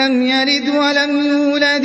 لَمْ يَلِدْ وَلَمْ يُولَدْ.